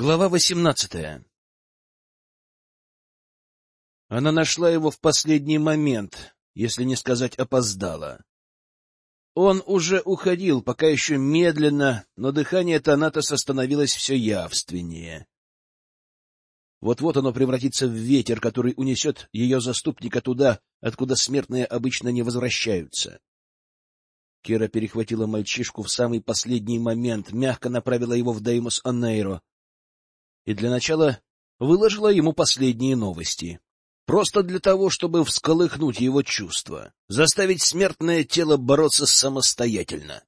Глава восемнадцатая Она нашла его в последний момент, если не сказать опоздала. Он уже уходил, пока еще медленно, но дыхание Танатоса становилось все явственнее. Вот-вот оно превратится в ветер, который унесет ее заступника туда, откуда смертные обычно не возвращаются. Кира перехватила мальчишку в самый последний момент, мягко направила его в Деймос Аннейро и для начала выложила ему последние новости. Просто для того, чтобы всколыхнуть его чувства, заставить смертное тело бороться самостоятельно.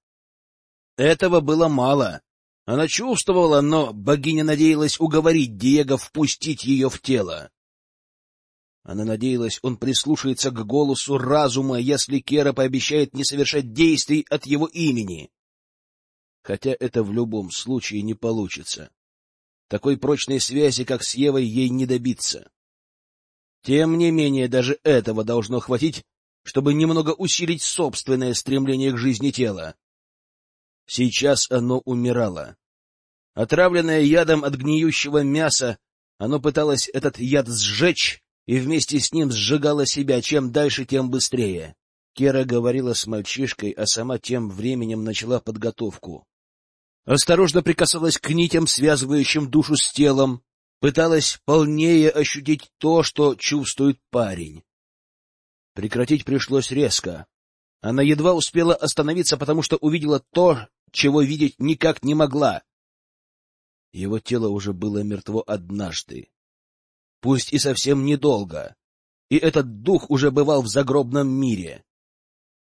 Этого было мало. Она чувствовала, но богиня надеялась уговорить Диего впустить ее в тело. Она надеялась, он прислушается к голосу разума, если Кера пообещает не совершать действий от его имени. Хотя это в любом случае не получится. Такой прочной связи, как с Евой, ей не добиться. Тем не менее, даже этого должно хватить, чтобы немного усилить собственное стремление к жизни тела. Сейчас оно умирало. Отравленное ядом от гниющего мяса, оно пыталось этот яд сжечь и вместе с ним сжигало себя, чем дальше, тем быстрее. Кера говорила с мальчишкой, а сама тем временем начала подготовку. Осторожно прикасалась к нитям, связывающим душу с телом, пыталась полнее ощутить то, что чувствует парень. Прекратить пришлось резко. Она едва успела остановиться, потому что увидела то, чего видеть никак не могла. Его тело уже было мертво однажды. Пусть и совсем недолго. И этот дух уже бывал в загробном мире.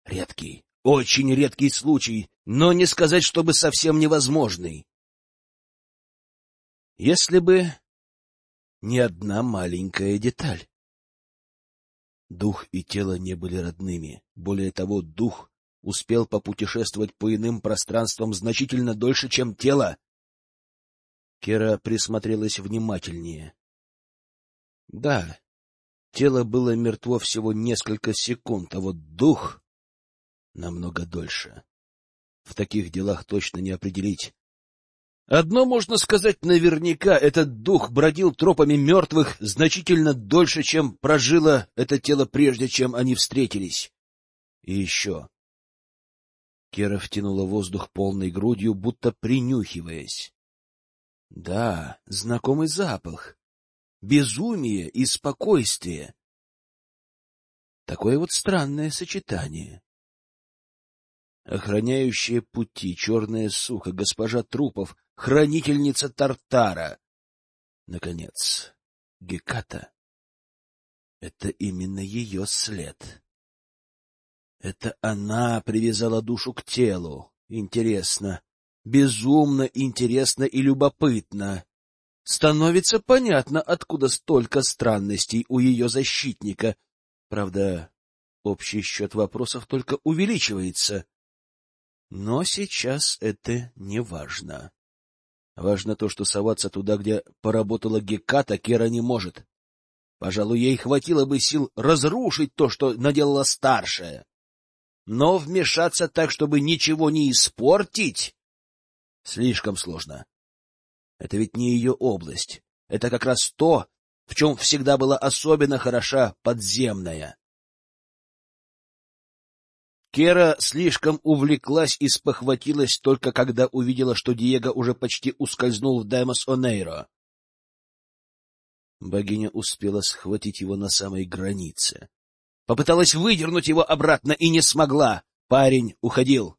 Редкий, очень редкий случай, но не сказать, чтобы совсем невозможный. Если бы не одна маленькая деталь. Дух и тело не были родными. Более того, дух успел попутешествовать по иным пространствам значительно дольше, чем тело. Кера присмотрелась внимательнее. Да, тело было мертво всего несколько секунд, а вот дух намного дольше. В таких делах точно не определить, Одно можно сказать наверняка, этот дух бродил тропами мертвых значительно дольше, чем прожило это тело прежде, чем они встретились. И еще. Кера втянула воздух полной грудью, будто принюхиваясь. Да, знакомый запах. Безумие и спокойствие. Такое вот странное сочетание. Охраняющая пути, черная сука, госпожа трупов — хранительница Тартара. Наконец, Геката. Это именно ее след. Это она привязала душу к телу. Интересно. Безумно интересно и любопытно. Становится понятно, откуда столько странностей у ее защитника. Правда, общий счет вопросов только увеличивается. Но сейчас это не важно. Важно то, что соваться туда, где поработала Геката, Кера не может. Пожалуй, ей хватило бы сил разрушить то, что наделала старшая. Но вмешаться так, чтобы ничего не испортить, слишком сложно. Это ведь не ее область. Это как раз то, в чем всегда была особенно хороша подземная. Кера слишком увлеклась и спохватилась только когда увидела, что Диего уже почти ускользнул в Даймос Онейро. Богиня успела схватить его на самой границе. Попыталась выдернуть его обратно и не смогла. Парень уходил.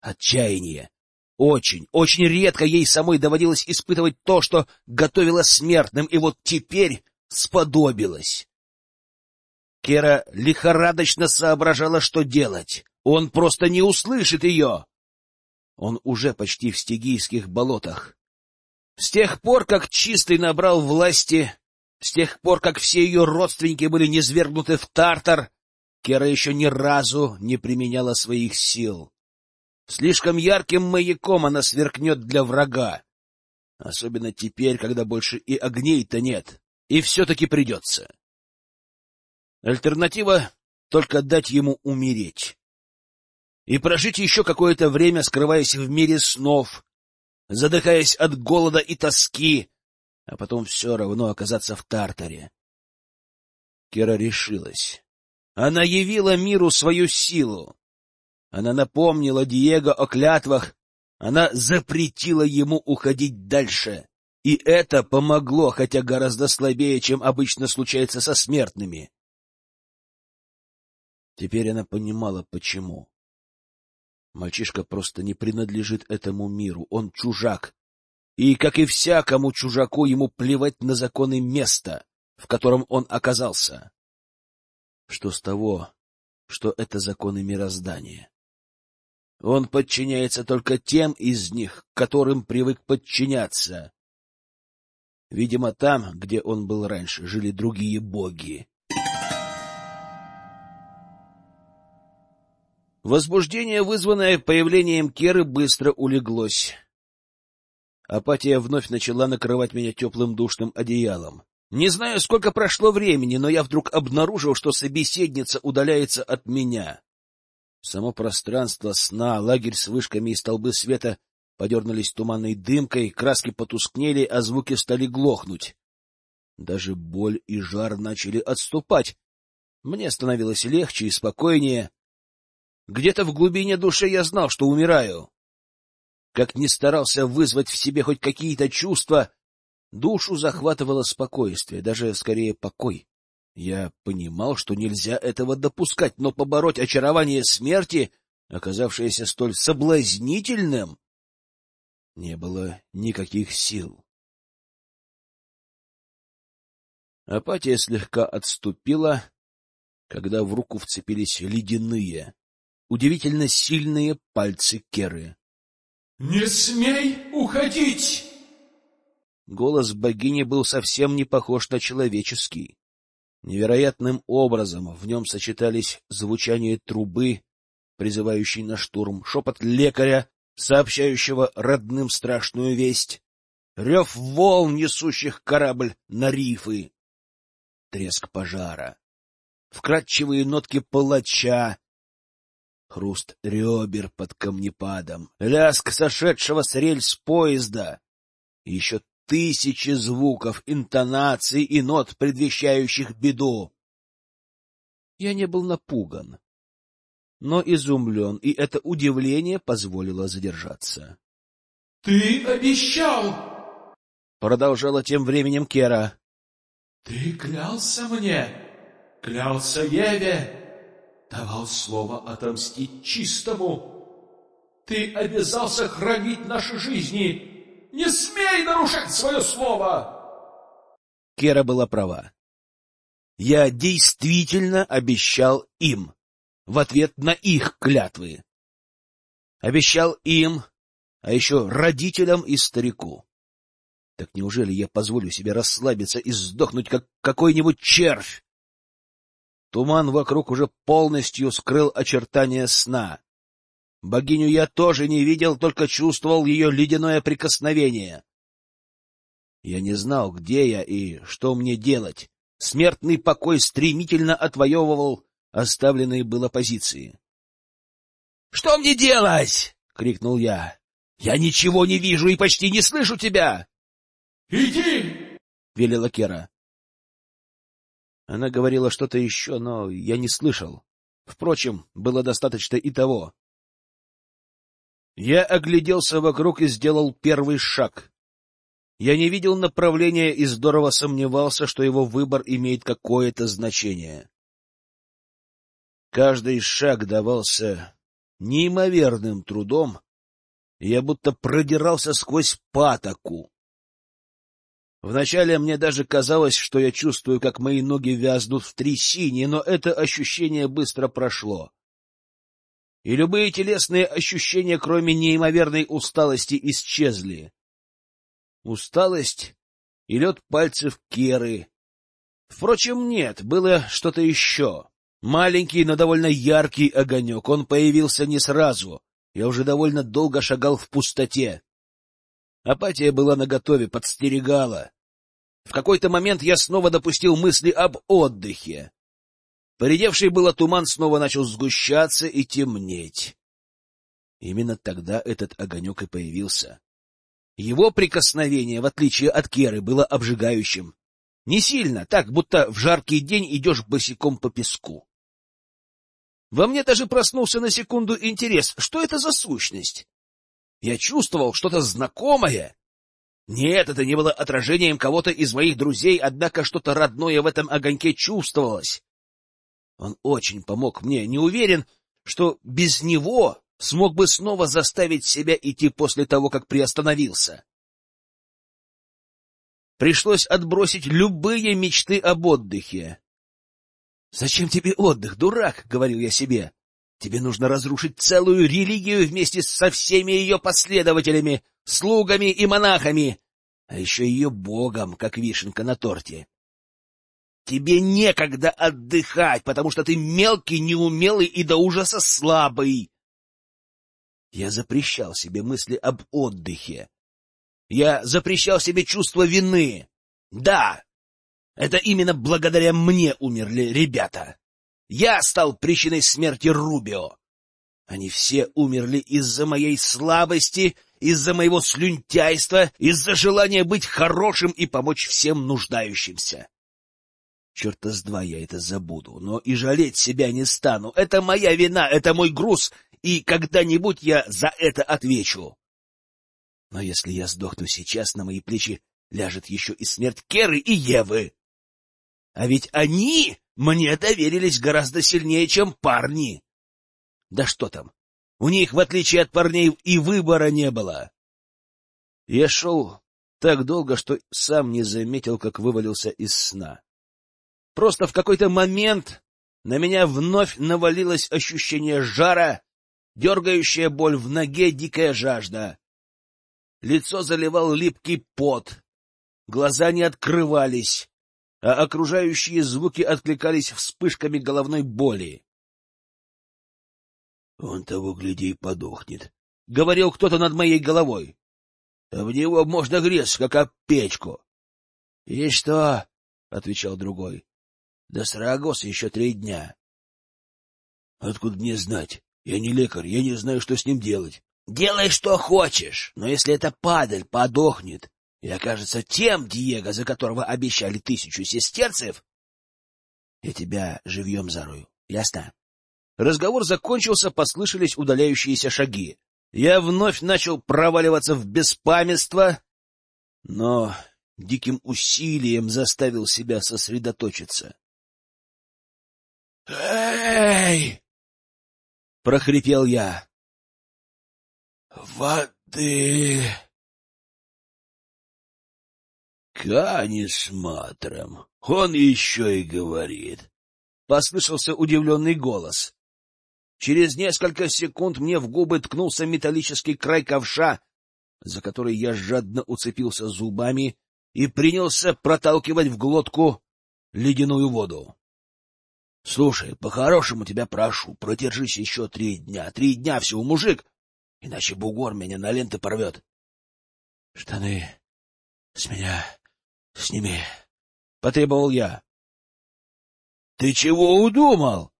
Отчаяние. Очень, очень редко ей самой доводилось испытывать то, что готовила смертным, и вот теперь сподобилась. Кера лихорадочно соображала, что делать. Он просто не услышит ее. Он уже почти в стигийских болотах. С тех пор, как Чистый набрал власти, с тех пор, как все ее родственники были низвергнуты в Тартар, Кера еще ни разу не применяла своих сил. Слишком ярким маяком она сверкнет для врага. Особенно теперь, когда больше и огней-то нет. И все-таки придется. Альтернатива — только дать ему умереть и прожить еще какое-то время, скрываясь в мире снов, задыхаясь от голода и тоски, а потом все равно оказаться в Тартаре. Кира решилась. Она явила миру свою силу. Она напомнила Диего о клятвах, она запретила ему уходить дальше. И это помогло, хотя гораздо слабее, чем обычно случается со смертными. Теперь она понимала, почему. Мальчишка просто не принадлежит этому миру, он чужак. И, как и всякому чужаку, ему плевать на законы места, в котором он оказался. Что с того, что это законы мироздания? Он подчиняется только тем из них, которым привык подчиняться. Видимо, там, где он был раньше, жили другие боги. Возбуждение, вызванное появлением Керы, быстро улеглось. Апатия вновь начала накрывать меня теплым душным одеялом. Не знаю, сколько прошло времени, но я вдруг обнаружил, что собеседница удаляется от меня. Само пространство сна, лагерь с вышками и столбы света подернулись туманной дымкой, краски потускнели, а звуки стали глохнуть. Даже боль и жар начали отступать. Мне становилось легче и спокойнее. Где-то в глубине души я знал, что умираю. Как ни старался вызвать в себе хоть какие-то чувства, душу захватывало спокойствие, даже скорее покой. Я понимал, что нельзя этого допускать, но побороть очарование смерти, оказавшееся столь соблазнительным, не было никаких сил. Апатия слегка отступила, когда в руку вцепились ледяные, удивительно сильные пальцы Керы. — Не смей уходить! Голос богини был совсем не похож на человеческий. Невероятным образом в нем сочетались звучание трубы, призывающей на штурм, шепот лекаря, сообщающего родным страшную весть, рев волн, несущих корабль на рифы, треск пожара, вкрадчивые нотки палача, хруст ребер под камнепадом, ляск сошедшего с рельс поезда, еще тысячи звуков, интонаций и нот, предвещающих беду. Я не был напуган, но изумлен, и это удивление позволило задержаться. — Ты обещал! — продолжала тем временем Кера. — Ты клялся мне, клялся Еве, давал слово отомстить чистому. Ты обязался хранить наши жизни, не смей нарушать свое слово! Кера была права. Я действительно обещал им в ответ на их клятвы. Обещал им, а еще родителям и старику. Так неужели я позволю себе расслабиться и сдохнуть, как какой-нибудь червь? Туман вокруг уже полностью скрыл очертания сна. Богиню я тоже не видел, только чувствовал ее ледяное прикосновение. Я не знал, где я и что мне делать. Смертный покой стремительно отвоевывал оставленные было позиции. — Что мне делать? — крикнул я. — Я ничего не вижу и почти не слышу тебя! — Иди! — велела Кера. Она говорила что-то еще, но я не слышал. Впрочем, было достаточно и того. Я огляделся вокруг и сделал первый шаг. Я не видел направления и здорово сомневался, что его выбор имеет какое-то значение. Каждый шаг давался неимоверным трудом, и я будто продирался сквозь патоку. Вначале мне даже казалось, что я чувствую, как мои ноги вязнут в трясине, но это ощущение быстро прошло и любые телесные ощущения, кроме неимоверной усталости, исчезли. Усталость и лед пальцев Керы. Впрочем, нет, было что-то еще. Маленький, но довольно яркий огонек. Он появился не сразу. Я уже довольно долго шагал в пустоте. Апатия была наготове, подстерегала. В какой-то момент я снова допустил мысли об отдыхе. Поредевший было туман снова начал сгущаться и темнеть. Именно тогда этот огонек и появился. Его прикосновение, в отличие от Керы, было обжигающим. Не сильно, так, будто в жаркий день идешь босиком по песку. Во мне даже проснулся на секунду интерес, что это за сущность? Я чувствовал что-то знакомое. Нет, это не было отражением кого-то из моих друзей, однако что-то родное в этом огоньке чувствовалось. Он очень помог мне, не уверен, что без него смог бы снова заставить себя идти после того, как приостановился. Пришлось отбросить любые мечты об отдыхе. — Зачем тебе отдых, дурак? — говорил я себе. — Тебе нужно разрушить целую религию вместе со всеми ее последователями, слугами и монахами, а еще ее богом, как вишенка на торте. Тебе некогда отдыхать, потому что ты мелкий, неумелый и до ужаса слабый. Я запрещал себе мысли об отдыхе. Я запрещал себе чувство вины. Да, это именно благодаря мне умерли ребята. Я стал причиной смерти Рубио. Они все умерли из-за моей слабости, из-за моего слюнтяйства, из-за желания быть хорошим и помочь всем нуждающимся. Черта с два я это забуду, но и жалеть себя не стану. Это моя вина, это мой груз, и когда-нибудь я за это отвечу. Но если я сдохну сейчас, на мои плечи ляжет еще и смерть Керы и Евы. А ведь они мне доверились гораздо сильнее, чем парни. Да что там, у них, в отличие от парней, и выбора не было. Я шел так долго, что сам не заметил, как вывалился из сна. Просто в какой-то момент на меня вновь навалилось ощущение жара, дергающая боль в ноге, дикая жажда. Лицо заливал липкий пот, глаза не открывались, а окружающие звуки откликались вспышками головной боли. — Он того, гляди, подохнет, — говорил кто-то над моей головой. — В него можно греться, как об печку. — И что? — отвечал другой. — До Сарагоса еще три дня. — Откуда мне знать? Я не лекарь, я не знаю, что с ним делать. — Делай, что хочешь, но если эта падаль подохнет, и окажется тем Диего, за которого обещали тысячу сестерцев, я тебя живьем зарою. Ясно? Разговор закончился, послышались удаляющиеся шаги. Я вновь начал проваливаться в беспамятство, но диким усилием заставил себя сосредоточиться. «Эй!» — прохрипел я. «Воды!» Канис матром. Он еще и говорит. Послышался удивленный голос. Через несколько секунд мне в губы ткнулся металлический край ковша, за который я жадно уцепился зубами и принялся проталкивать в глотку ледяную воду. — Слушай, по-хорошему тебя прошу, продержись еще три дня. Три дня всего, мужик, иначе бугор меня на ленты порвет. — Штаны с меня сними, — потребовал я. — Ты чего удумал?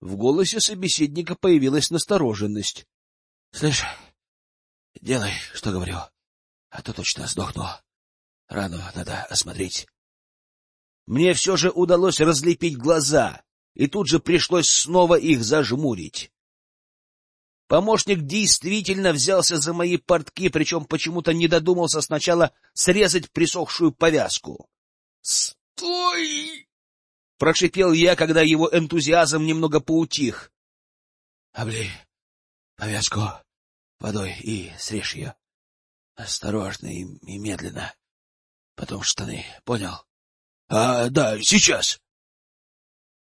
В голосе собеседника появилась настороженность. — Слышь, делай, что говорю, а то точно сдохну. Рану надо осмотреть. Мне все же удалось разлепить глаза, и тут же пришлось снова их зажмурить. Помощник действительно взялся за мои портки, причем почему-то не додумался сначала срезать присохшую повязку. «Стой!» — прошипел я, когда его энтузиазм немного поутих. — Облей повязку водой и срежь ее. Осторожно и, и медленно. Потом штаны, понял? — А, да, сейчас.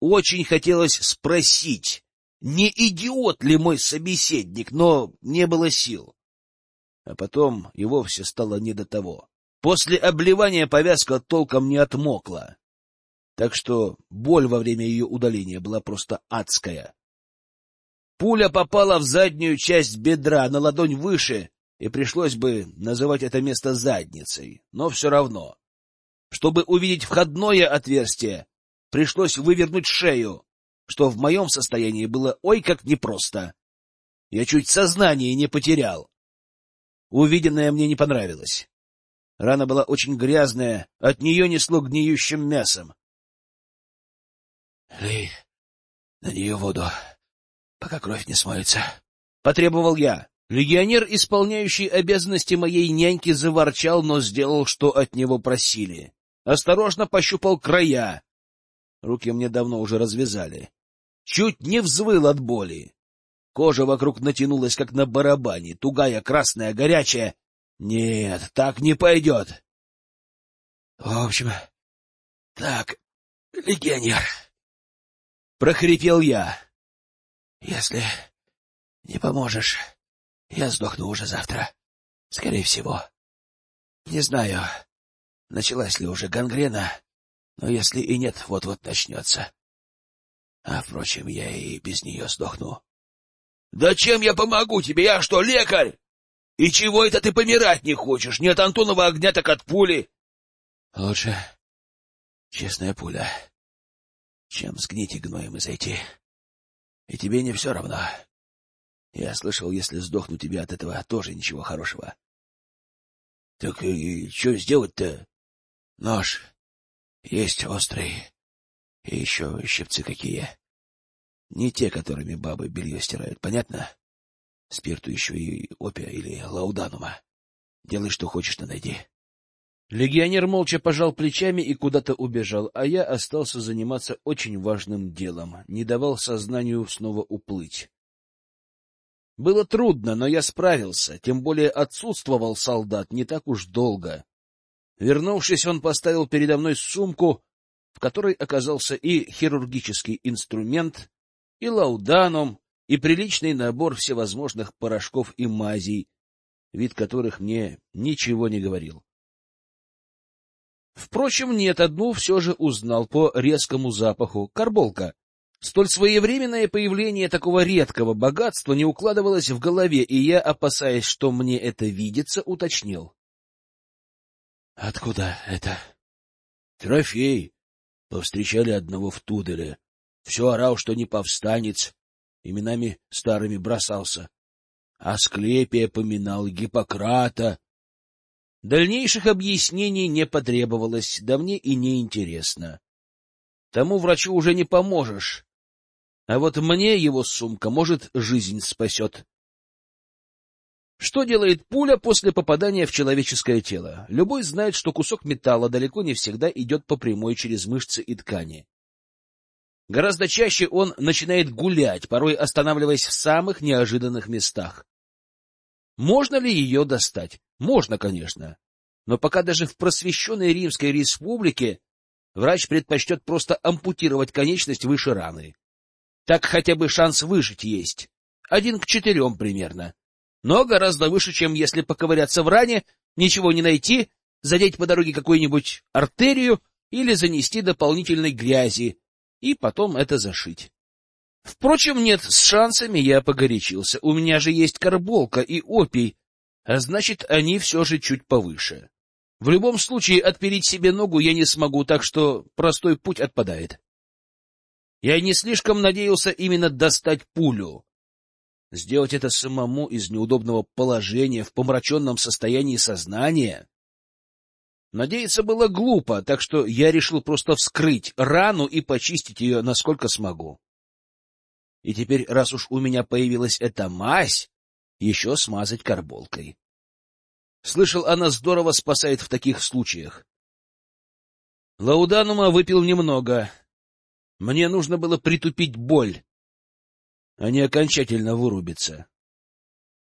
Очень хотелось спросить, не идиот ли мой собеседник, но не было сил. А потом и вовсе стало не до того. После обливания повязка толком не отмокла так что боль во время ее удаления была просто адская. Пуля попала в заднюю часть бедра, на ладонь выше, и пришлось бы называть это место задницей, но все равно. Чтобы увидеть входное отверстие, пришлось вывернуть шею, что в моем состоянии было ой как непросто. Я чуть сознание не потерял. Увиденное мне не понравилось. Рана была очень грязная, от нее несло гниющим мясом. — Лей на нее воду, пока кровь не смоется, — потребовал я. Легионер, исполняющий обязанности моей няньки, заворчал, но сделал, что от него просили. Осторожно пощупал края. Руки мне давно уже развязали. Чуть не взвыл от боли. Кожа вокруг натянулась, как на барабане, тугая, красная, горячая. Нет, так не пойдет. В общем, так, легионер, — прохрипел я. Если не поможешь, я сдохну уже завтра. Скорее всего. Не знаю, началась ли уже гангрена, но если и нет, вот-вот начнется. А, впрочем, я и без нее сдохну. — Да чем я помогу тебе? Я что, лекарь? И чего это ты помирать не хочешь? Не от Антонова огня, так от пули. — Лучше честная пуля, чем сгнить и гноем и зайти. И тебе не все равно. Я слышал, если сдохну тебе от этого, тоже ничего хорошего. — Так и что сделать-то? — Нож. Есть острый. И еще щипцы какие. Не те, которыми бабы белье стирают, понятно? Спирту еще и опия или лауданума. Делай, что хочешь, но найди. Легионер молча пожал плечами и куда-то убежал, а я остался заниматься очень важным делом, не давал сознанию снова уплыть. Было трудно, но я справился, тем более отсутствовал солдат не так уж долго. Вернувшись, он поставил передо мной сумку, в которой оказался и хирургический инструмент, и лауданум, и приличный набор всевозможных порошков и мазей, вид которых мне ничего не говорил. Впрочем, нет, одну все же узнал по резкому запаху — карболка. Столь своевременное появление такого редкого богатства не укладывалось в голове, и я, опасаясь, что мне это видится, уточнил. — Откуда это? — Трофей. Повстречали одного в Туделе. Все орал, что не повстанец. Именами старыми бросался. Асклепия поминал, Гиппократа. Дальнейших объяснений не потребовалось, да мне и не интересно. Тому врачу уже не поможешь. А вот мне его сумка, может, жизнь спасет. Что делает пуля после попадания в человеческое тело? Любой знает, что кусок металла далеко не всегда идет по прямой через мышцы и ткани. Гораздо чаще он начинает гулять, порой останавливаясь в самых неожиданных местах. Можно ли ее достать? Можно, конечно. Но пока даже в просвещенной Римской республике врач предпочтет просто ампутировать конечность выше раны. Так хотя бы шанс выжить есть. Один к четырем примерно но гораздо выше, чем если поковыряться в ране, ничего не найти, задеть по дороге какую-нибудь артерию или занести дополнительной грязи, и потом это зашить. Впрочем, нет, с шансами я погорячился. У меня же есть карболка и опий, а значит, они все же чуть повыше. В любом случае, отпереть себе ногу я не смогу, так что простой путь отпадает. Я не слишком надеялся именно достать пулю. Сделать это самому из неудобного положения в помраченном состоянии сознания? Надеяться было глупо, так что я решил просто вскрыть рану и почистить ее, насколько смогу. И теперь, раз уж у меня появилась эта мазь, еще смазать карболкой. Слышал, она здорово спасает в таких случаях. Лауданума выпил немного. Мне нужно было притупить боль, они окончательно вырубятся.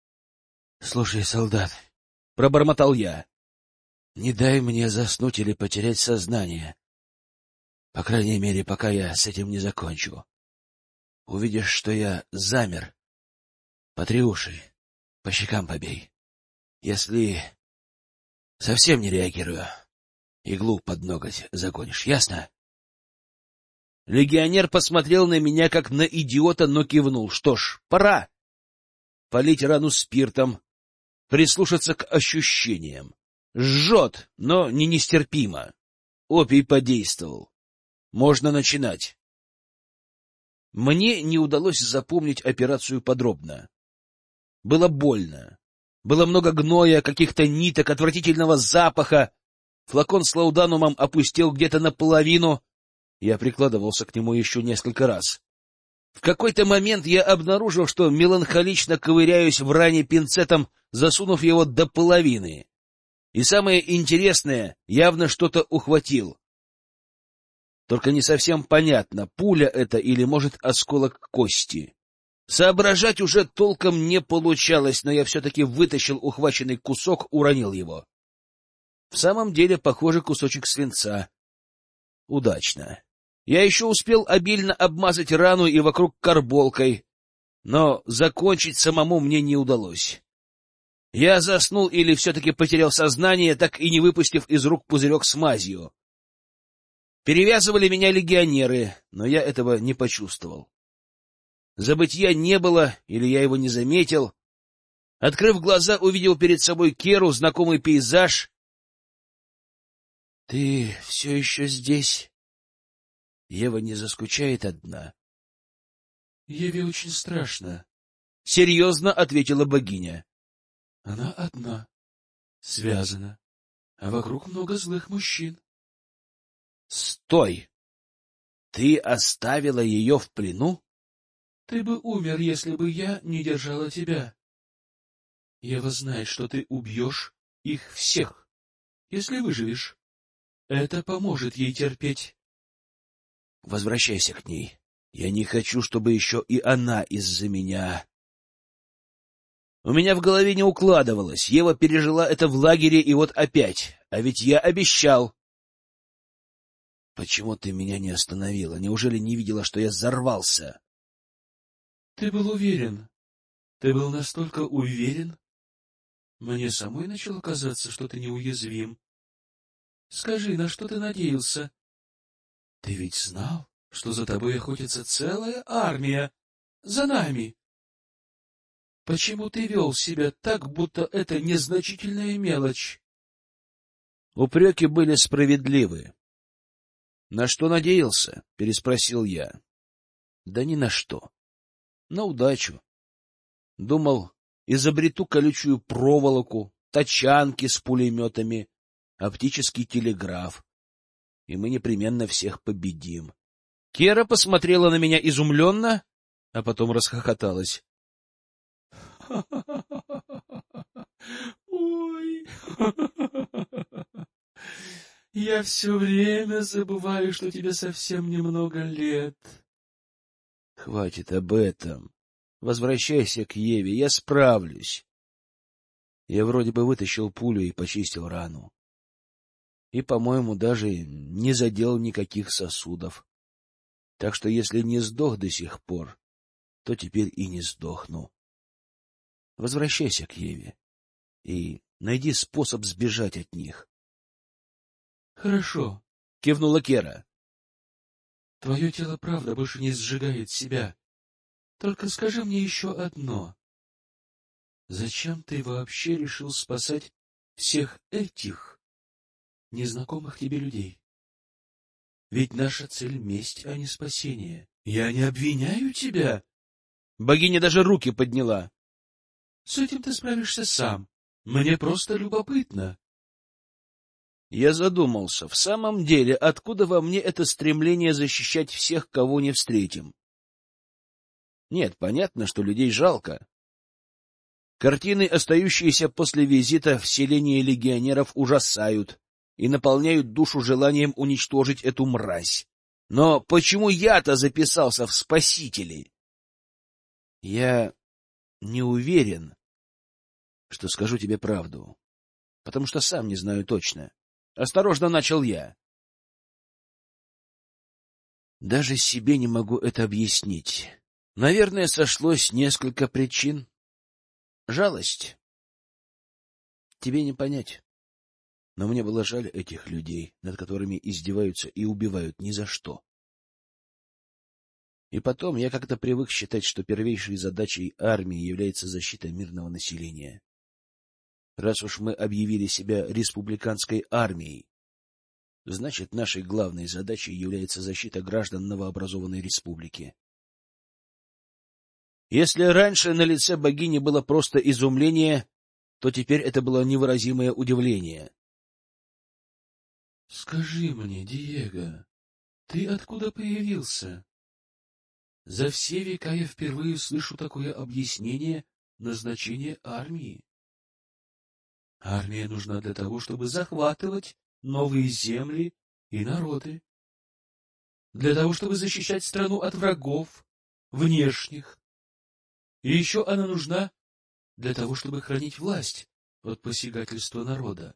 — Слушай, солдат, — пробормотал я, — не дай мне заснуть или потерять сознание. По крайней мере, пока я с этим не закончу. Увидишь, что я замер. Потри уши, по щекам побей. Если совсем не реагирую, иглу под ноготь загонишь, ясно? Легионер посмотрел на меня, как на идиота, но кивнул. Что ж, пора. Полить рану спиртом, прислушаться к ощущениям. Жжет, но не нестерпимо. Опий подействовал. Можно начинать. Мне не удалось запомнить операцию подробно. Было больно. Было много гноя, каких-то ниток, отвратительного запаха. Флакон с лауданумом опустил где-то наполовину. Я прикладывался к нему еще несколько раз. В какой-то момент я обнаружил, что меланхолично ковыряюсь в ране пинцетом, засунув его до половины. И самое интересное, явно что-то ухватил. Только не совсем понятно, пуля это или, может, осколок кости. Соображать уже толком не получалось, но я все-таки вытащил ухваченный кусок, уронил его. В самом деле, похоже, кусочек свинца. Удачно. Я еще успел обильно обмазать рану и вокруг карболкой, но закончить самому мне не удалось. Я заснул или все-таки потерял сознание, так и не выпустив из рук пузырек с мазью. Перевязывали меня легионеры, но я этого не почувствовал. Забытья не было, или я его не заметил. Открыв глаза, увидел перед собой Керу, знакомый пейзаж. — Ты все еще здесь? Ева не заскучает одна. — Еве очень страшно. — Серьезно ответила богиня. — Она одна, связана, а вокруг много злых мужчин. — Стой! Ты оставила ее в плену? — Ты бы умер, если бы я не держала тебя. Ева знает, что ты убьешь их всех, если выживешь. Это поможет ей терпеть. Возвращайся к ней. Я не хочу, чтобы еще и она из-за меня... У меня в голове не укладывалось. Ева пережила это в лагере, и вот опять. А ведь я обещал. Почему ты меня не остановила? Неужели не видела, что я взорвался? Ты был уверен. Ты был настолько уверен? Мне самой начало казаться, что ты неуязвим. Скажи, на что ты надеялся? Ты ведь знал, что за тобой охотится целая армия. За нами. Почему ты вел себя так, будто это незначительная мелочь? Упреки были справедливы. — На что надеялся? — переспросил я. — Да ни на что. На удачу. Думал, изобрету колючую проволоку, тачанки с пулеметами, оптический телеграф и мы непременно всех победим. Кера посмотрела на меня изумленно, а потом расхохоталась. — Ой, я все время забываю, что тебе совсем немного лет. — Хватит об этом. Возвращайся к Еве, я справлюсь. Я вроде бы вытащил пулю и почистил рану и, по-моему, даже не задел никаких сосудов. Так что если не сдох до сих пор, то теперь и не сдохну. Возвращайся к Еве и найди способ сбежать от них. — Хорошо, — кивнула Кера. — Твое тело, правда, больше не сжигает себя. Только скажи мне еще одно. Зачем ты вообще решил спасать всех этих? Незнакомых тебе людей. Ведь наша цель — месть, а не спасение. Я не обвиняю тебя. Богиня даже руки подняла. С этим ты справишься сам. Мне просто любопытно. Я задумался, в самом деле, откуда во мне это стремление защищать всех, кого не встретим? Нет, понятно, что людей жалко. Картины, остающиеся после визита в селение легионеров, ужасают и наполняют душу желанием уничтожить эту мразь. Но почему я-то записался в спасители? Я не уверен, что скажу тебе правду, потому что сам не знаю точно. Осторожно начал я. Даже себе не могу это объяснить. Наверное, сошлось несколько причин. Жалость. Тебе не понять. Но мне было жаль этих людей, над которыми издеваются и убивают ни за что. И потом я как-то привык считать, что первейшей задачей армии является защита мирного населения. Раз уж мы объявили себя республиканской армией, значит, нашей главной задачей является защита граждан новообразованной республики. Если раньше на лице богини было просто изумление, то теперь это было невыразимое удивление. — Скажи мне, Диего, ты откуда появился? За все века я впервые слышу такое объяснение назначения армии. Армия нужна для того, чтобы захватывать новые земли и народы. Для того, чтобы защищать страну от врагов, внешних. И еще она нужна для того, чтобы хранить власть от посягательства народа.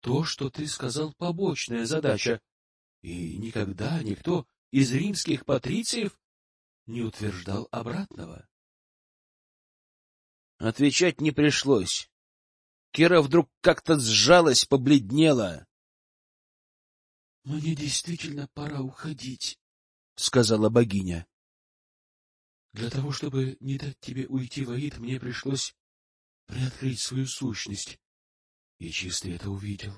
То, что ты сказал, побочная задача, и никогда никто из римских патрициев не утверждал обратного. Отвечать не пришлось. Кира вдруг как-то сжалась, побледнела. — Мне действительно пора уходить, — сказала богиня. — Для того, чтобы не дать тебе уйти в Аид, мне пришлось приоткрыть свою сущность. И чисто это увидел.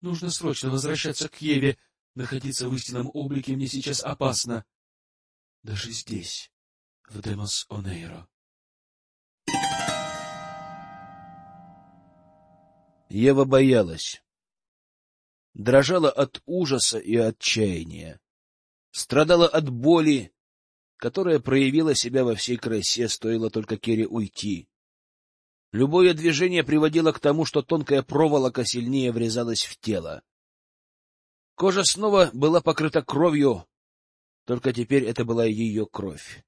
Нужно срочно возвращаться к Еве. Находиться в истинном облике мне сейчас опасно. Даже здесь, в Демос-Онейро. Ева боялась. Дрожала от ужаса и отчаяния. Страдала от боли, которая проявила себя во всей красе, стоило только Керри уйти. Любое движение приводило к тому, что тонкая проволока сильнее врезалась в тело. Кожа снова была покрыта кровью, только теперь это была ее кровь.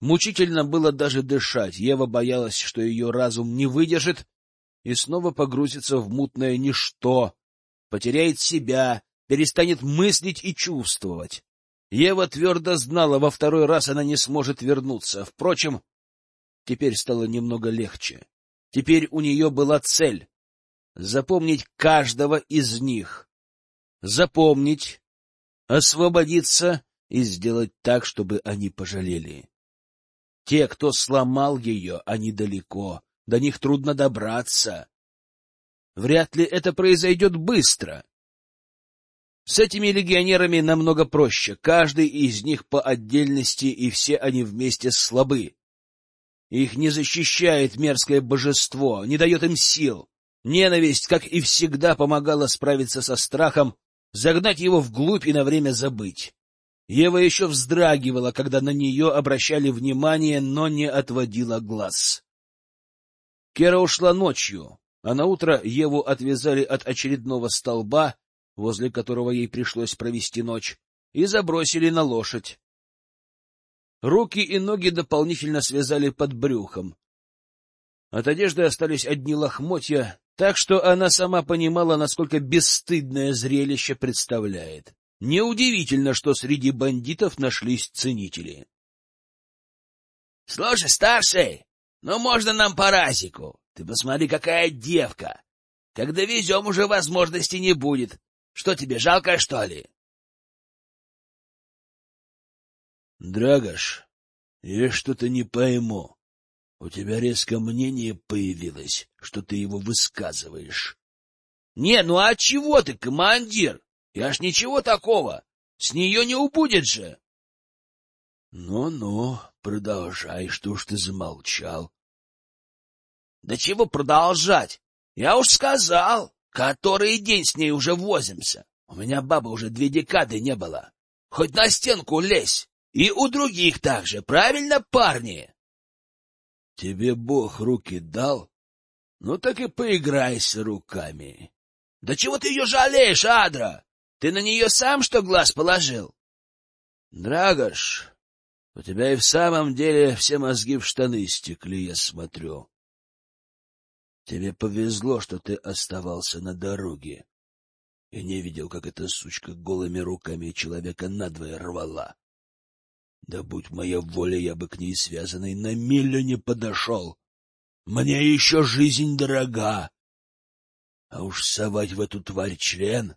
Мучительно было даже дышать. Ева боялась, что ее разум не выдержит и снова погрузится в мутное ничто, потеряет себя, перестанет мыслить и чувствовать. Ева твердо знала, во второй раз она не сможет вернуться. Впрочем, Теперь стало немного легче. Теперь у нее была цель — запомнить каждого из них. Запомнить, освободиться и сделать так, чтобы они пожалели. Те, кто сломал ее, они далеко, до них трудно добраться. Вряд ли это произойдет быстро. С этими легионерами намного проще, каждый из них по отдельности, и все они вместе слабы. Их не защищает мерзкое божество, не дает им сил. Ненависть, как и всегда, помогала справиться со страхом, загнать его вглубь и на время забыть. Ева еще вздрагивала, когда на нее обращали внимание, но не отводила глаз. Кера ушла ночью, а на утро Еву отвязали от очередного столба, возле которого ей пришлось провести ночь, и забросили на лошадь. Руки и ноги дополнительно связали под брюхом. От одежды остались одни лохмотья, так что она сама понимала, насколько бесстыдное зрелище представляет. Неудивительно, что среди бандитов нашлись ценители. — Слушай, старший, ну можно нам по разику? Ты посмотри, какая девка! Когда везем, уже возможности не будет. Что тебе, жалко, что ли? Драгош, я что-то не пойму. У тебя резко мнение появилось, что ты его высказываешь. Не, ну а чего ты, командир? Я ж ничего такого. С нее не убудет же. Ну-ну, продолжай, что ж ты замолчал. Да чего продолжать? Я уж сказал, который день с ней уже возимся. У меня бабы уже две декады не было. Хоть на стенку лезь. И у других также, правильно, парни? Тебе Бог руки дал? Ну так и поиграйся руками. Да чего ты ее жалеешь, Адра? Ты на нее сам что глаз положил? Драгош, у тебя и в самом деле все мозги в штаны стекли, я смотрю. Тебе повезло, что ты оставался на дороге и не видел, как эта сучка голыми руками человека надвое рвала. Да будь моя воля, я бы к ней связанной на милю не подошел. Мне еще жизнь дорога. А уж совать в эту тварь член...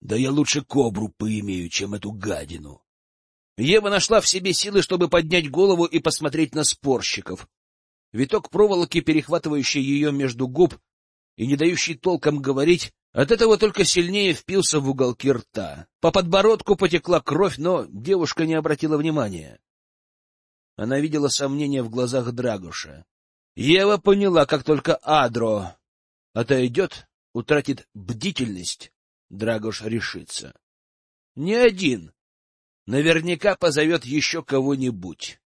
Да я лучше кобру поимею, чем эту гадину. Ева нашла в себе силы, чтобы поднять голову и посмотреть на спорщиков. Виток проволоки, перехватывающий ее между губ и не дающий толком говорить, от этого только сильнее впился в уголки рта. По подбородку потекла кровь, но девушка не обратила внимания. Она видела сомнения в глазах Драгуша. Ева поняла, как только Адро отойдет, утратит бдительность, Драгош решится. Не один. Наверняка позовет еще кого-нибудь.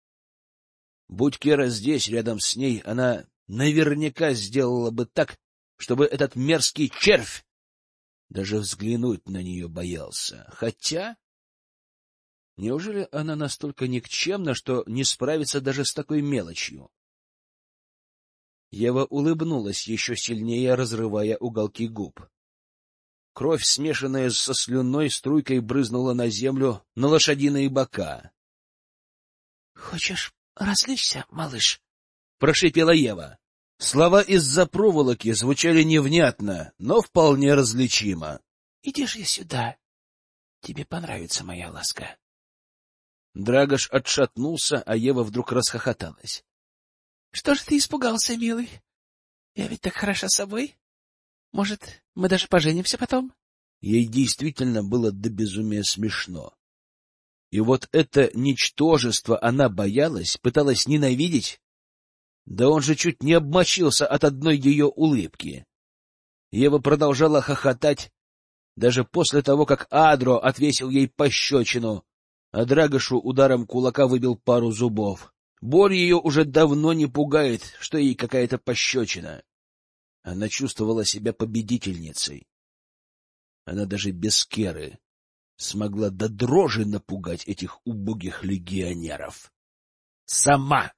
Будь Кера здесь, рядом с ней, она наверняка сделала бы так, чтобы этот мерзкий червь даже взглянуть на нее боялся. Хотя... Неужели она настолько никчемна, что не справится даже с такой мелочью? Ева улыбнулась еще сильнее, разрывая уголки губ. Кровь, смешанная со слюной, струйкой брызнула на землю, на лошадиные бока. — Хочешь развлечься, малыш? — прошипела Ева. Слова из-за проволоки звучали невнятно, но вполне различимо. — Иди же сюда. Тебе понравится моя ласка. Драгош отшатнулся, а Ева вдруг расхохоталась. — Что ж ты испугался, милый? Я ведь так хороша собой. Может, мы даже поженимся потом? Ей действительно было до безумия смешно. И вот это ничтожество она боялась, пыталась ненавидеть. Да он же чуть не обмочился от одной ее улыбки. Ева продолжала хохотать, даже после того, как Адро отвесил ей пощечину, а Драгошу ударом кулака выбил пару зубов. Боль ее уже давно не пугает, что ей какая-то пощечина. Она чувствовала себя победительницей. Она даже без Керы смогла до дрожи напугать этих убогих легионеров. Сама!